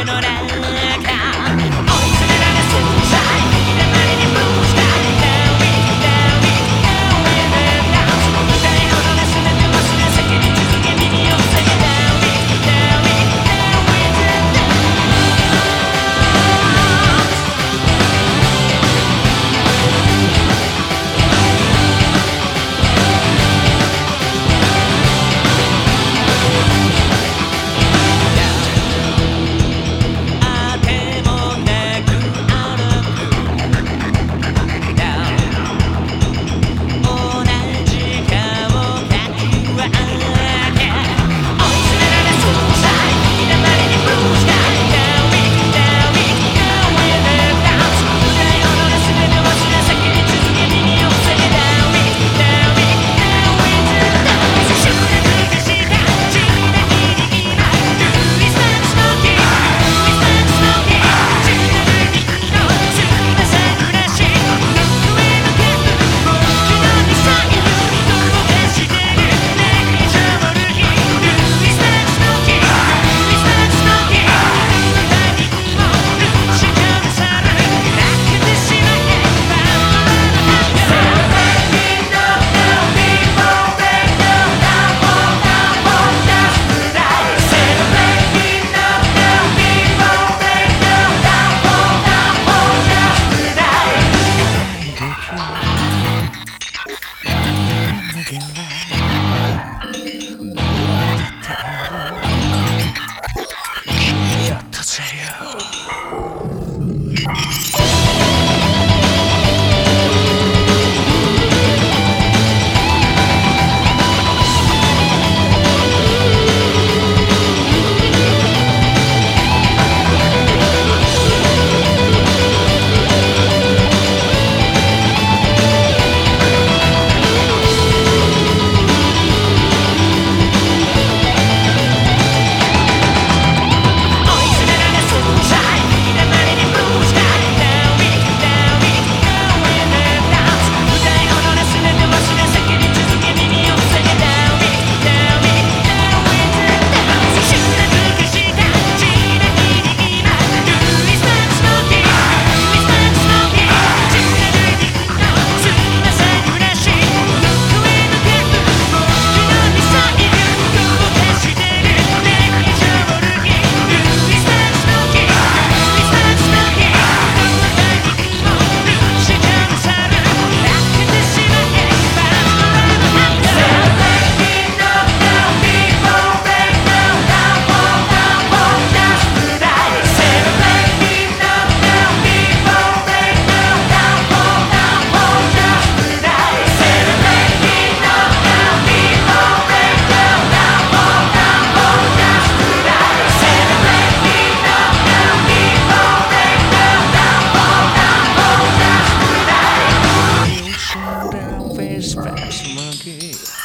ignorar. Face Spanish monkey.